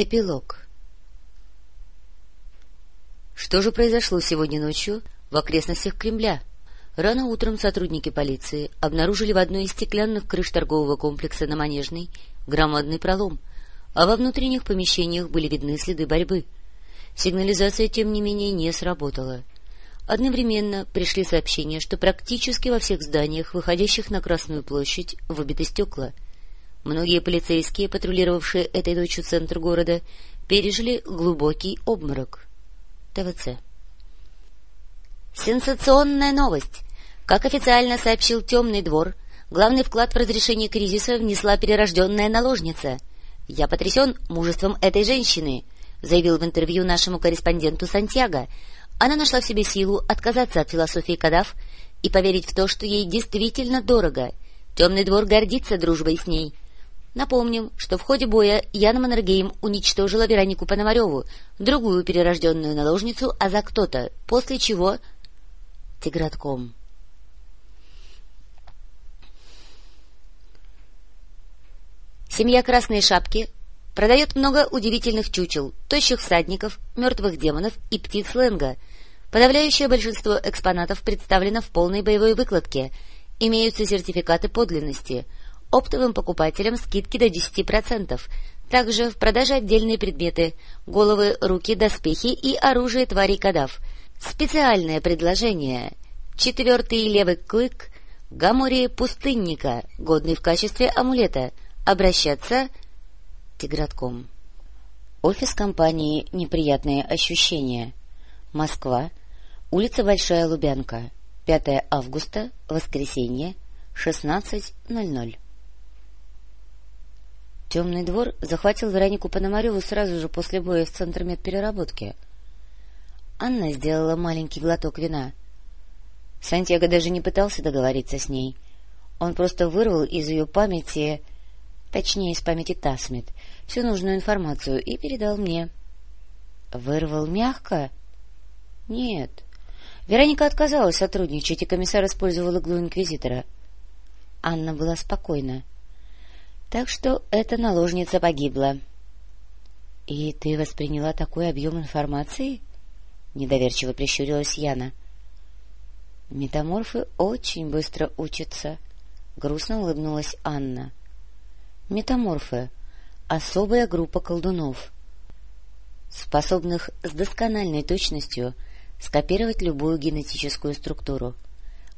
Эпилог Что же произошло сегодня ночью в окрестностях Кремля? Рано утром сотрудники полиции обнаружили в одной из стеклянных крыш торгового комплекса на Манежной громадный пролом, а во внутренних помещениях были видны следы борьбы. Сигнализация, тем не менее, не сработала. Одновременно пришли сообщения, что практически во всех зданиях, выходящих на Красную площадь, выбиты стекла — Многие полицейские, патрулировавшие этой ночью центр города, пережили глубокий обморок. ТВЦ. Сенсационная новость! Как официально сообщил Темный двор, главный вклад в разрешение кризиса внесла перерожденная наложница. «Я потрясен мужеством этой женщины», — заявил в интервью нашему корреспонденту Сантьяго. Она нашла в себе силу отказаться от философии Кадав и поверить в то, что ей действительно дорого. Темный двор гордится дружбой с ней — Напомним, что в ходе боя Яна Маннергейм уничтожила Веронику Пономареву, другую перерожденную наложницу, а за кто-то, после чего... Тигратком. Семья Красной Шапки продает много удивительных чучел, тощих всадников, мертвых демонов и птиц Ленга. Подавляющее большинство экспонатов представлено в полной боевой выкладке, имеются сертификаты подлинности — Оптовым покупателям скидки до 10%. Также в продаже отдельные предметы — головы, руки, доспехи и оружие тварей кадав. Специальное предложение. Четвертый левый клык — гамори пустынника, годный в качестве амулета. Обращаться Тигратком. Офис компании «Неприятные ощущения». Москва. Улица Большая Лубянка. 5 августа. Воскресенье. 16.00. Темный двор захватил Веронику Пономареву сразу же после боя в Центр медпереработки. Анна сделала маленький глоток вина. Сантьяго даже не пытался договориться с ней. Он просто вырвал из ее памяти, точнее, из памяти Тасмит, всю нужную информацию и передал мне. Вырвал мягко? Нет. Вероника отказалась сотрудничать, и комиссар использовал иглу инквизитора. Анна была спокойна. — так что эта наложница погибла. — И ты восприняла такой объем информации? — недоверчиво прищурилась Яна. — Метаморфы очень быстро учатся, — грустно улыбнулась Анна. — Метаморфы — особая группа колдунов, способных с доскональной точностью скопировать любую генетическую структуру.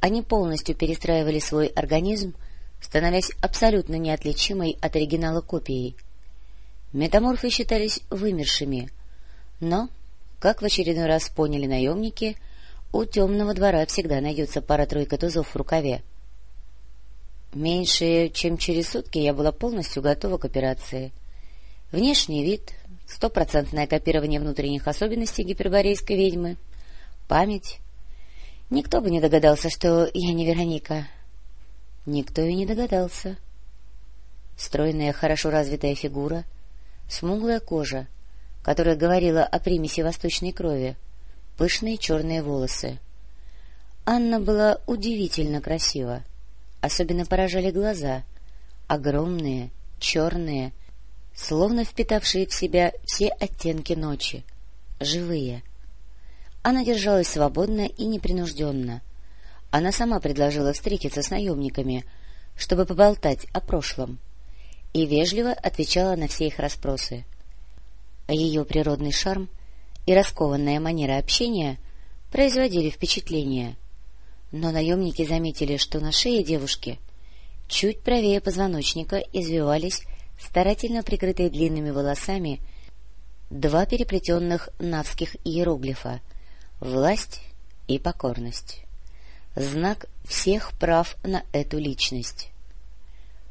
Они полностью перестраивали свой организм становясь абсолютно неотличимой от оригинала копией. Метаморфы считались вымершими, но, как в очередной раз поняли наемники, у темного двора всегда найдется пара-тройка тузов в рукаве. Меньше чем через сутки я была полностью готова к операции. Внешний вид, стопроцентное копирование внутренних особенностей гиперборейской ведьмы, память. Никто бы не догадался, что я не Вероника, Никто и не догадался. Стройная, хорошо развитая фигура, смуглая кожа, которая говорила о примеси восточной крови, пышные черные волосы. Анна была удивительно красива. Особенно поражали глаза, огромные, черные, словно впитавшие в себя все оттенки ночи, живые. Она держалась свободно и непринужденно — она сама предложила встретиться с наемниками, чтобы поболтать о прошлом, и вежливо отвечала на все их расспросы. Ее природный шарм и раскованная манера общения производили впечатление, но наемники заметили, что на шее девушки, чуть правее позвоночника, извивались старательно прикрытые длинными волосами два переплетенных навских иероглифа — власть и покорность знак всех прав на эту личность.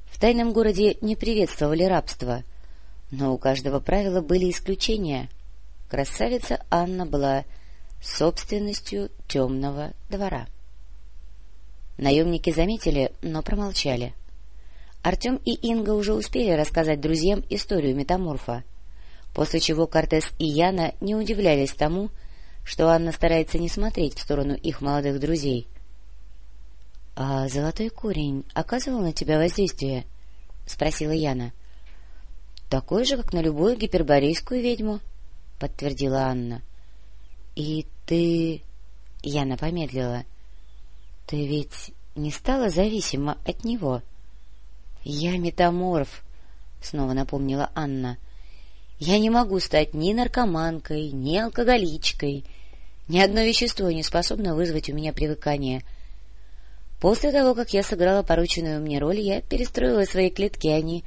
В тайном городе не приветствовали рабство, но у каждого правила были исключения. Красавица Анна была собственностью темного двора. Наемники заметили, но промолчали. Артем и Инга уже успели рассказать друзьям историю метаморфа, после чего Кортес и Яна не удивлялись тому, что Анна старается не смотреть в сторону их молодых друзей. — А золотой корень оказывал на тебя воздействие? — спросила Яна. — такой же, как на любую гиперборейскую ведьму, — подтвердила Анна. — И ты... — Яна помедлила. — Ты ведь не стала зависима от него? — Я метаморф, — снова напомнила Анна. — Я не могу стать ни наркоманкой, ни алкоголичкой. Ни одно вещество не способно вызвать у меня привыкание. После того, как я сыграла порученную мне роль, я перестроила свои клетки, и они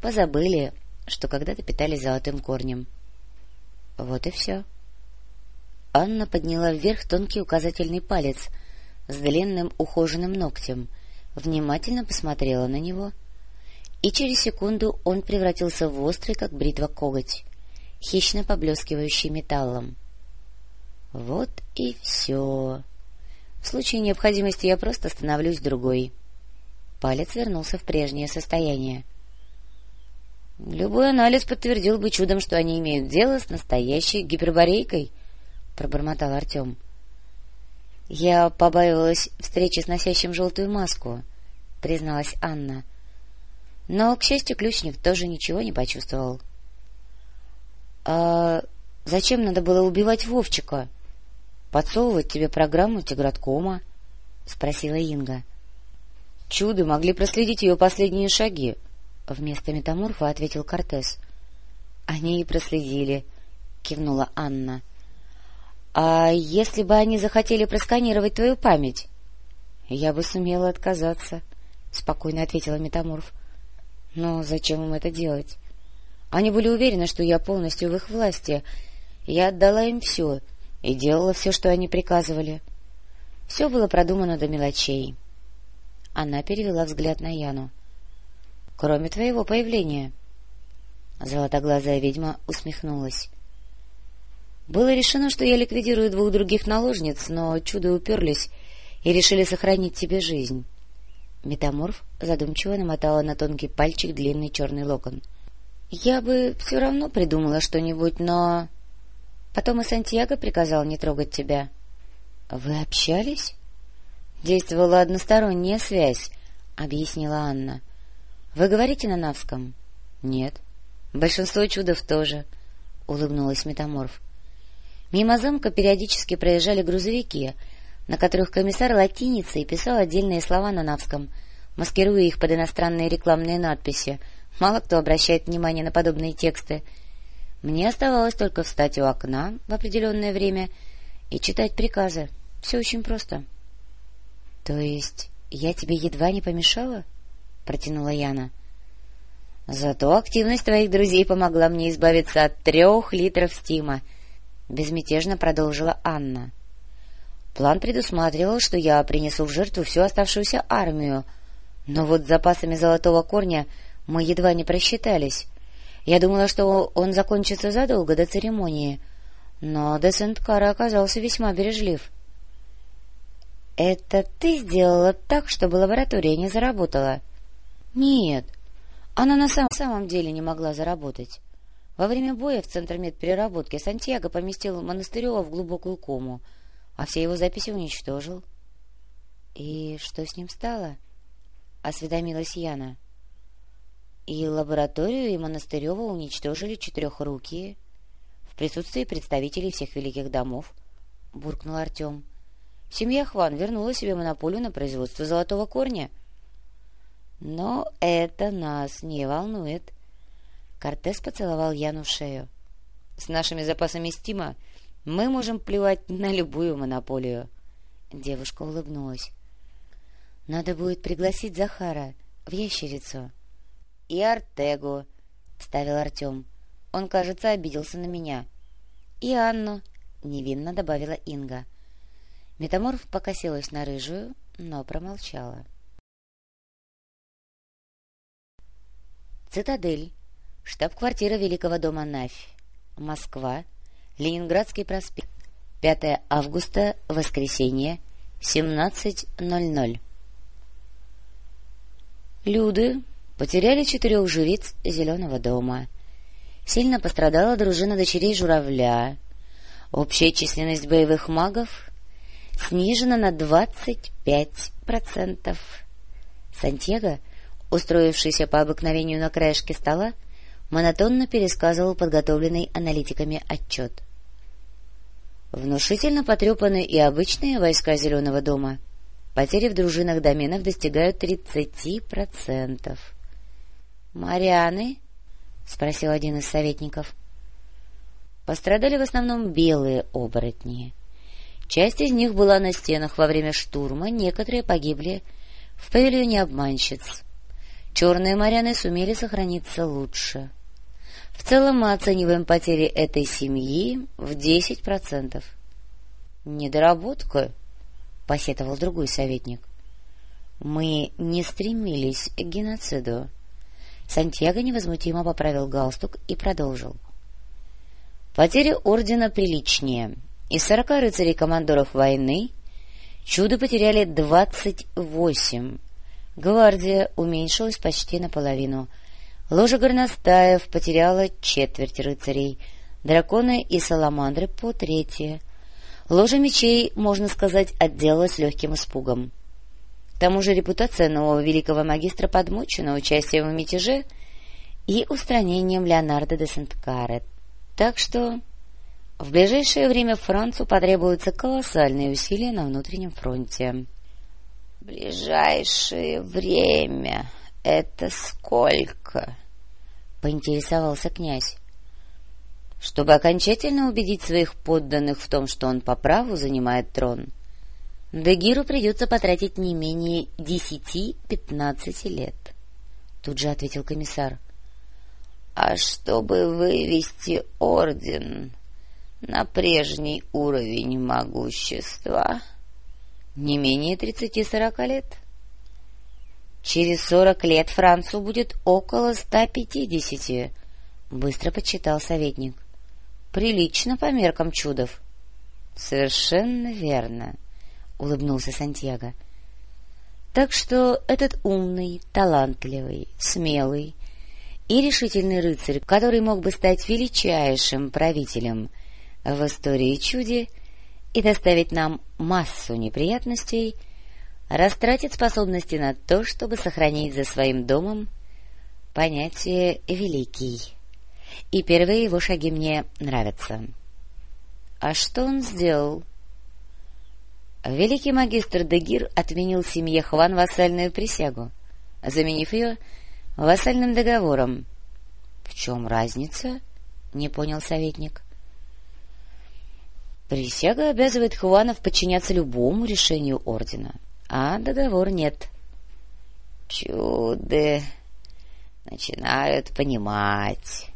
позабыли, что когда-то питались золотым корнем. Вот и все. Анна подняла вверх тонкий указательный палец с длинным ухоженным ногтем, внимательно посмотрела на него, и через секунду он превратился в острый, как бритва, коготь, хищно поблескивающий металлом. Вот и все. В случае необходимости я просто становлюсь другой. Палец вернулся в прежнее состояние. Любой анализ подтвердил бы чудом, что они имеют дело с настоящей гиперборейкой, — пробормотал Артем. Я побаивалась встречи с носящим желтую маску, — призналась Анна. Но, к счастью, ключник тоже ничего не почувствовал. — А зачем надо было убивать Вовчика? Подсовывать тебе программу Тиграткома? — спросила Инга. — Чуды могли проследить ее последние шаги, — вместо метаморфа ответил Кортес. — Они и проследили, — кивнула Анна. — А если бы они захотели просканировать твою память? — Я бы сумела отказаться, — спокойно ответила метаморф. — Но зачем им это делать? Они были уверены, что я полностью в их власти. Я отдала им все и делала все, что они приказывали. Все было продумано до мелочей. Она перевела взгляд на Яну. — кроме твоего появления. Золотоглазая ведьма усмехнулась. Было решено, что я ликвидирую двух других наложниц, но чудо уперлись и решили сохранить тебе жизнь. Метаморф задумчиво намотала на тонкий пальчик длинный черный локон. — Я бы все равно придумала что-нибудь, но... Потом и Сантьяго приказал не трогать тебя. — Вы общались? — Действовала односторонняя связь, — объяснила Анна. Вы говорите на Навском? — Нет. — Большинство чудов тоже, — улыбнулась метаморф. Мимо замка периодически проезжали грузовики, на которых комиссар латиницей писал отдельные слова на Навском, маскируя их под иностранные рекламные надписи. Мало кто обращает внимание на подобные тексты. Мне оставалось только встать у окна в определенное время и читать приказы. Все очень просто. — То есть я тебе едва не помешала? — протянула Яна. — Зато активность твоих друзей помогла мне избавиться от трех литров стима, — безмятежно продолжила Анна. План предусматривал, что я принесу в жертву всю оставшуюся армию, но вот с запасами золотого корня мы едва не просчитались. Я думала, что он закончится задолго до церемонии, но Десенткара оказался весьма бережлив. — Это ты сделала так, чтобы лаборатория не заработала? Нет, она на самом, самом деле не могла заработать. Во время боя в Центр медпереработки Сантьяго поместил Монастырева в глубокую кому, а все его записи уничтожил. — И что с ним стало? — осведомилась Яна. — И лабораторию, и Монастырева уничтожили четырехрукие в присутствии представителей всех великих домов, — буркнул Артем. Семья Хван вернула себе монополию на производство золотого корня — но это нас не волнует. Кортес поцеловал Яну в шею. С нашими запасами стима мы можем плевать на любую монополию. Девушка улыбнулась. — Надо будет пригласить Захара в ящерицу. — И Артегу, — вставил Артем. Он, кажется, обиделся на меня. — И Анну, — невинно добавила Инга. Метаморф покосилась на рыжую, но промолчала. — Цитадель. Штаб-квартира Великого дома Нафь. Москва. Ленинградский проспект. 5 августа. Воскресенье. 17.00. Люды Потеряли четырех жриц Зеленого дома. Сильно пострадала дружина дочерей журавля. Общая численность боевых магов снижена на 25%. Сантьего, устроившийся по обыкновению на краешке стола, монотонно пересказывал подготовленный аналитиками отчет. Внушительно потрепаны и обычные войска Зеленого дома. Потери в дружинах доменов достигают 30%. Марианы? — спросил один из советников. Пострадали в основном белые оборотни. Часть из них была на стенах во время штурма, некоторые погибли в павильоне обманщиц. Черные моряны сумели сохраниться лучше. В целом мы оцениваем потери этой семьи в 10%. — Недоработка, — посетовал другой советник. — Мы не стремились к геноциду. Сантьяго невозмутимо поправил галстук и продолжил. — Потери ордена приличнее — из сорока рыцарей-командоров войны чудо потеряли двадцать восемь. Гвардия уменьшилась почти наполовину. Ложа горностаев потеряла четверть рыцарей, драконы и саламандры по третье. Ложа мечей, можно сказать, отделалась легким испугом. К тому же репутация нового великого магистра подмочена участием в мятеже и устранением Леонардо де Сент-Каре. Так что в ближайшее время Францу потребуются колоссальные усилия на внутреннем фронте. — Ближайшее время — это сколько? — поинтересовался князь. Чтобы окончательно убедить своих подданных в том, что он по праву занимает трон, Дегиру придется потратить не менее десяти-пятнадцати лет. Тут же ответил комиссар. — А чтобы вывести орден на прежний уровень могущества не менее тридцати-сорока лет. Через сорок лет Францу будет около ста пятидесяти, — быстро подсчитал советник. — Прилично по меркам чудов. — Совершенно верно, — улыбнулся Сантьяго. — Так что этот умный, талантливый, смелый и решительный рыцарь, который мог бы стать величайшим правителем — в истории чуди и доставить нам массу неприятностей, растратит способности на то, чтобы сохранить за своим домом понятие «великий». И первые его шаги мне нравятся. А что он сделал? Великий магистр Дегир отменил семье Хван вассальную присягу, заменив ее вассальным договором. — В чем разница? — не понял советник. Присяга обязывает Хуанов подчиняться любому решению ордена, а договор нет. Чуды начинают понимать,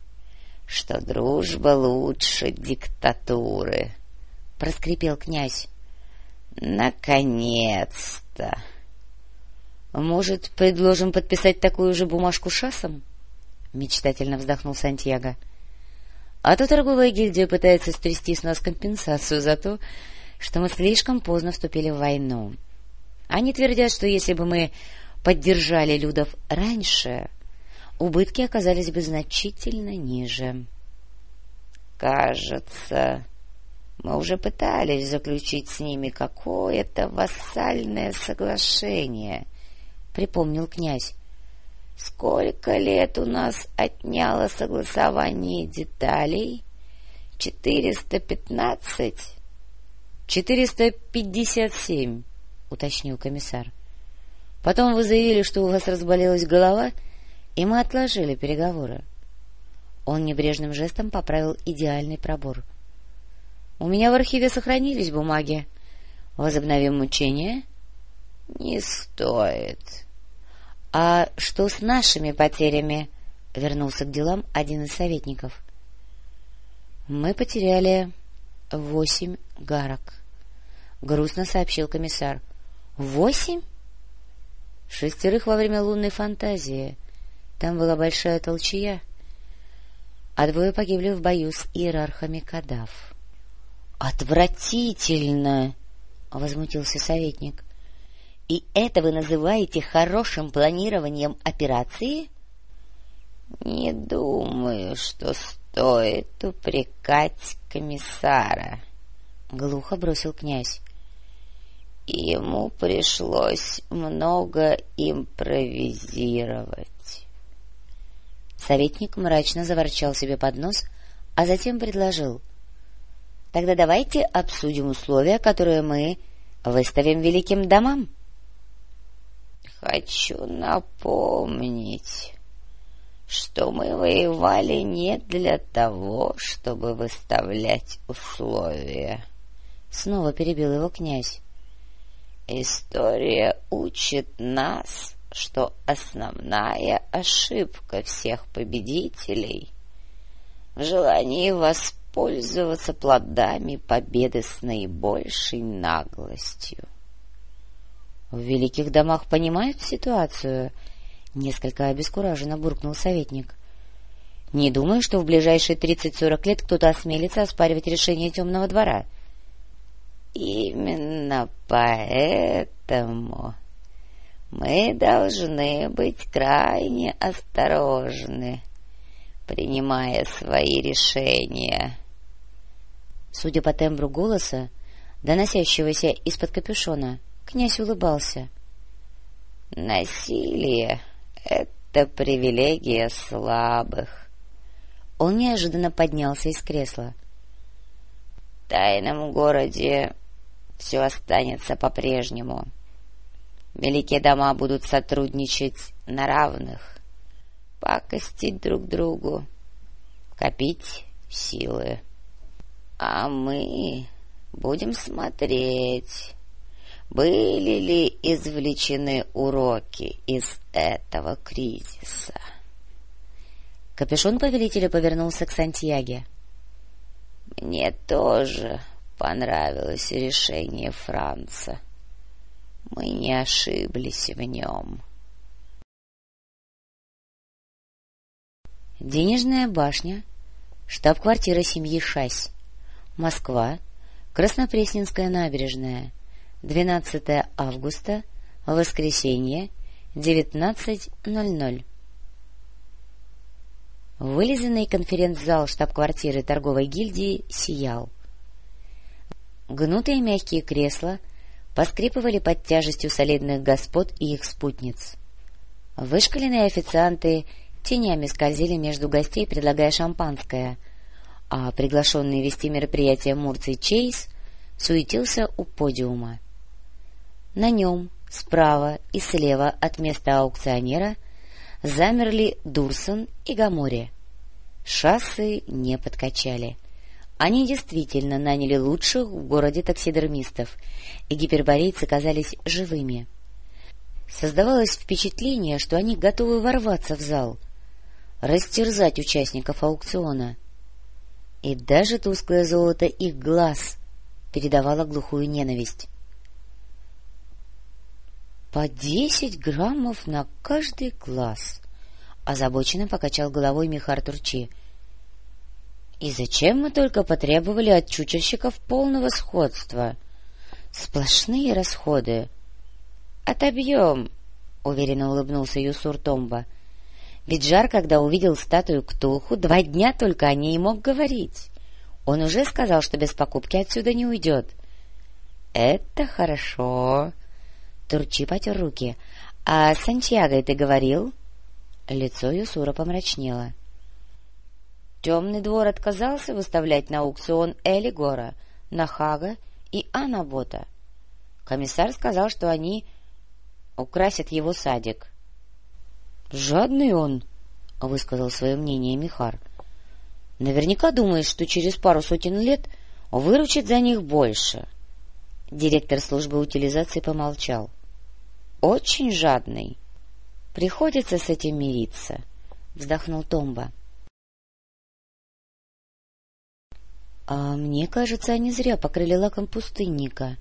что дружба лучше диктатуры, — проскрипел князь. — Наконец-то! — Может, предложим подписать такую же бумажку шасом? — мечтательно вздохнул Сантьяго. — а то торговая гильдия пытается стрясти с нас компенсацию за то, что мы слишком поздно вступили в войну. Они твердят, что если бы мы поддержали Людов раньше, убытки оказались бы значительно ниже. — Кажется, мы уже пытались заключить с ними какое-то вассальное соглашение, — припомнил князь. Сколько лет у нас отняло согласование деталей? Четыреста пятнадцать? Четыреста пятьдесят семь, уточнил комиссар. Потом вы заявили, что у вас разболелась голова, и мы отложили переговоры. Он небрежным жестом поправил идеальный пробор. — У меня в архиве сохранились бумаги. Возобновим мучения? — Не стоит, — А что с нашими потерями? — вернулся к делам один из советников. — Мы потеряли восемь гарок, — грустно сообщил комиссар. — Восемь? — Шестерых во время лунной фантазии. Там была большая толчья, а двое погибли в бою с иерархами Кадав. — Отвратительно! — возмутился советник. И это вы называете хорошим планированием операции? — Не думаю, что стоит упрекать комиссара, — глухо бросил князь. Ему пришлось много импровизировать. Советник мрачно заворчал себе под нос, а затем предложил. — Тогда давайте обсудим условия, которые мы выставим великим домам. — Хочу напомнить, что мы воевали не для того, чтобы выставлять условия. Снова перебил его князь. История учит нас, что основная ошибка всех победителей в желании воспользоваться плодами победы с наибольшей наглостью. В великих домах понимают ситуацию, несколько обескураженно буркнул советник. Не думаю, что в ближайшие тридцать-сорок лет кто-то осмелится оспаривать решение темного двора. Именно поэтому мы должны быть крайне осторожны, принимая свои решения. Судя по тембру голоса, доносящегося из-под капюшона, князь улыбался. Насилие — это привилегия слабых. Он неожиданно поднялся из кресла. В тайном городе все останется по-прежнему. — Великие дома будут сотрудничать на равных, пакостить друг другу, копить силы. А мы будем смотреть, были ли извлечены уроки из этого кризиса. Капюшон повелителя повернулся к Сантьяге. Мне тоже понравилось решение Франца. — мы не ошиблись в нем. Денежная башня, штаб-квартира семьи Шась, Москва, Краснопресненская набережная, 12 августа, воскресенье, 19.00. Вылизанный конференц-зал штаб-квартиры торговой гильдии сиял. Гнутые мягкие кресла — поскрипывали под тяжестью солидных господ и их спутниц. Вышкаленные официанты тенями скользили между гостей, предлагая шампанское, а приглашенный вести мероприятие Мурций Чейз суетился у подиума. На нем, справа и слева от места аукционера, замерли Дурсон и Гамори. Шассы не подкачали. Они действительно наняли лучших в городе таксидермистов, и гиперборейцы казались живыми. Создавалось впечатление, что они готовы ворваться в зал, растерзать участников аукциона. И даже тусклое золото их глаз передавало глухую ненависть. «По десять граммов на каждый глаз!» — озабоченно покачал головой Михар Турчи — и зачем мы только потребовали от чучельщиков полного сходства? Сплошные расходы. — Отобьем, — уверенно улыбнулся Юсур Томба. Ведь Жар, когда увидел статую Ктулху, два дня только о ней мог говорить. Он уже сказал, что без покупки отсюда не уйдет. — Это хорошо. Турчи потер руки. — А с Сантьягой ты говорил? Лицо Юсура помрачнело. — Темный двор отказался выставлять на аукцион Элигора, Нахага и Анабота. Комиссар сказал, что они украсят его садик. — Жадный он, — высказал свое мнение Михар. — Наверняка думает, что через пару сотен лет выручит за них больше. Директор службы утилизации помолчал. — Очень жадный. Приходится с этим мириться, — вздохнул Томба. — А мне кажется, они зря покрыли лаком пустынника.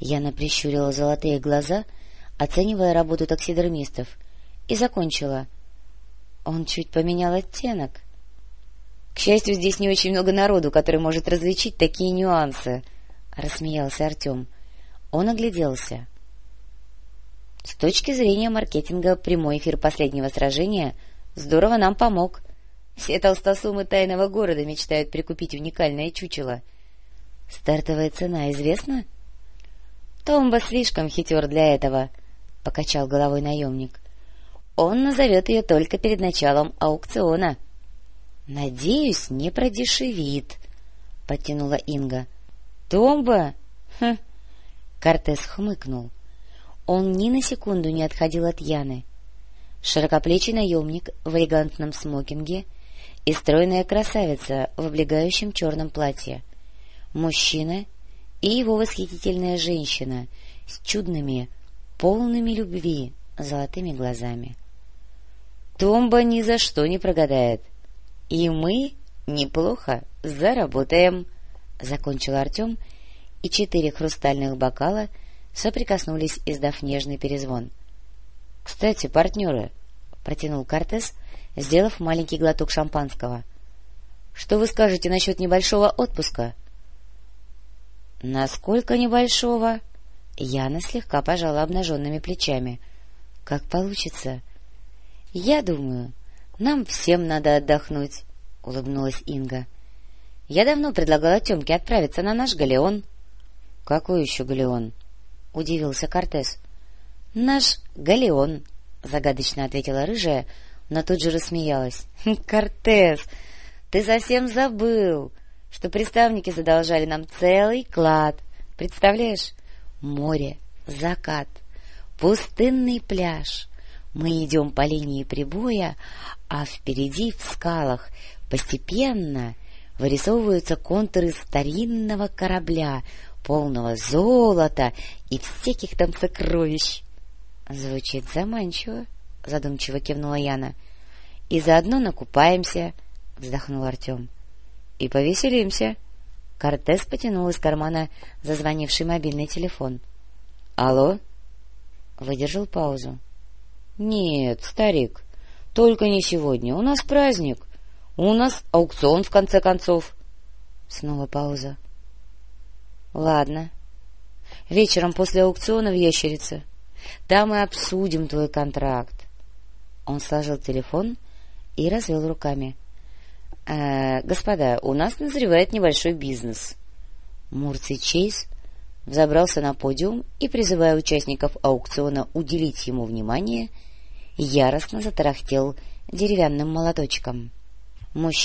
Яна прищурила золотые глаза, оценивая работу таксидермистов, и закончила. Он чуть поменял оттенок. К счастью, здесь не очень много народу, который может различить такие нюансы, — рассмеялся Артем. Он огляделся. С точки зрения маркетинга, прямой эфир последнего сражения здорово нам помог. Все толстосумы тайного города мечтают прикупить уникальное чучело. Стартовая цена известна? Томба слишком хитер для этого, — покачал головой наемник. Он назовет ее только перед началом аукциона. — Надеюсь, не продешевит, — подтянула Инга. — Томба? Хм. Кортес хмыкнул. Он ни на секунду не отходил от Яны. Широкоплечий наемник в элегантном смокинге и стройная красавица в облегающем черном платье. Мужчина и его восхитительная женщина с чудными, полными любви золотыми глазами. Томба ни за что не прогадает. И мы неплохо заработаем, — закончил Артем, и четыре хрустальных бокала соприкоснулись, издав нежный перезвон. — Кстати, партнеры, — протянул Кортес, сделав маленький глоток шампанского, — что вы скажете насчет небольшого отпуска? — Насколько небольшого? Яна слегка пожала обнаженными плечами. — Как получится. — Я думаю, нам всем надо отдохнуть, — улыбнулась Инга. — Я давно предлагала Темке отправиться на наш галеон. — Какой еще галеон? — удивился Кортес. — Наш галеон, — загадочно ответила рыжая, но тут же рассмеялась. — Кортес, ты совсем забыл, что приставники задолжали нам целый клад. Представляешь? море, закат, пустынный пляж. Мы идем по линии прибоя, а впереди в скалах постепенно вырисовываются контуры старинного корабля, полного золота и всяких там сокровищ. — Звучит заманчиво, — задумчиво кивнула Яна. — И заодно накупаемся, — вздохнул Артем. — И повеселимся. — Кортес потянул из кармана зазвонивший мобильный телефон. — Алло? Выдержал паузу. — Нет, старик, только не сегодня. У нас праздник. У нас аукцион, в конце концов. Снова пауза. — Ладно. Вечером после аукциона в Ящерице. Там мы обсудим твой контракт. Он сложил телефон и развел руками. — Э, господа, у нас назревает небольшой бизнес. Мурций Чейз взобрался на подиум и, призывая участников аукциона уделить ему внимание, яростно затарахтел деревянным молоточком.